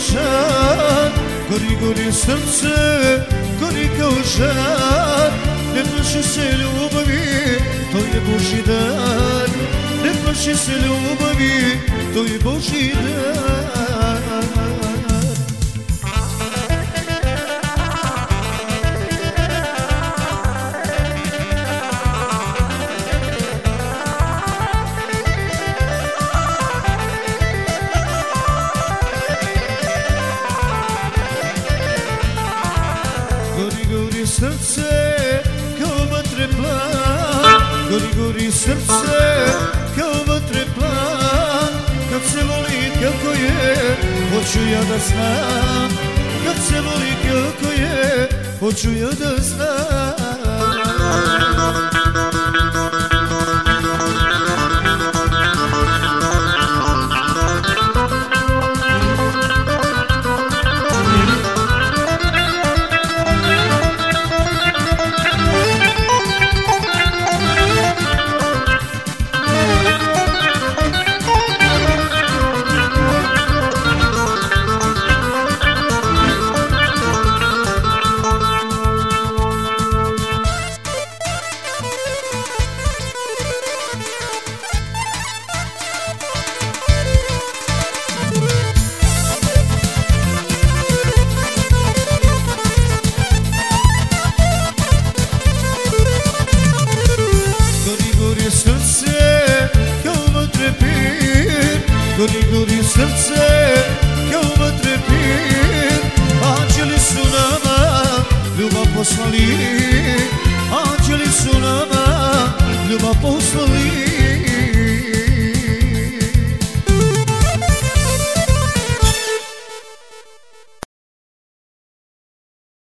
کەوشان گوری گوری سمسە گوری کەوشان لەپەشی سێل و بەبی تۆی بۆشیدان لەپەشی سێل و بەبی تۆی بۆشیدان srce, kao vatre plan. Gori, gori srce, kao vatre plan. Kad se voli kako je, hoću ja da znam. Kad se voli kako je, hoću ja da znam Gori, gori srce kao vatre pir. Anđeli su nama ljubav poslali. Anđeli su nama ljubav poslali.